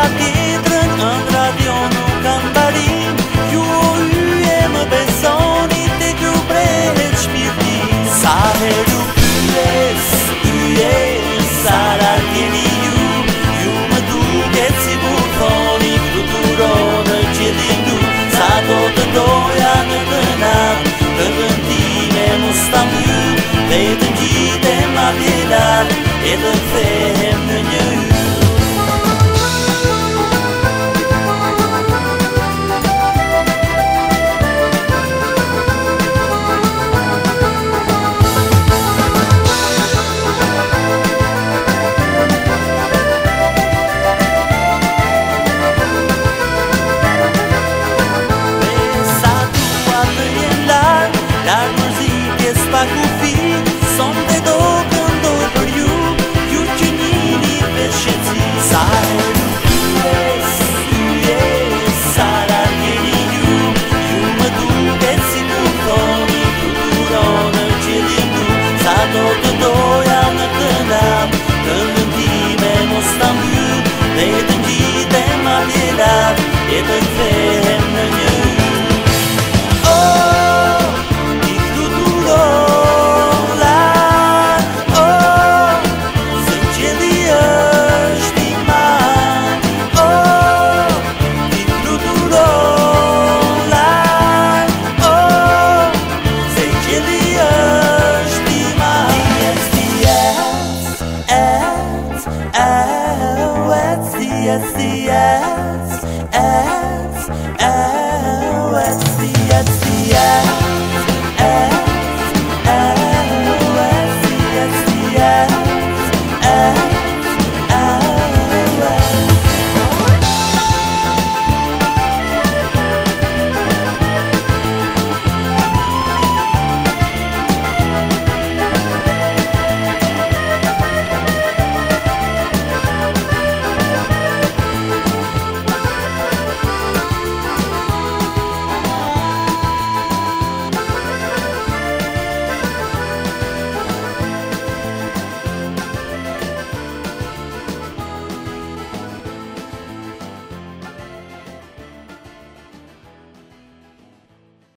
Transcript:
a ti.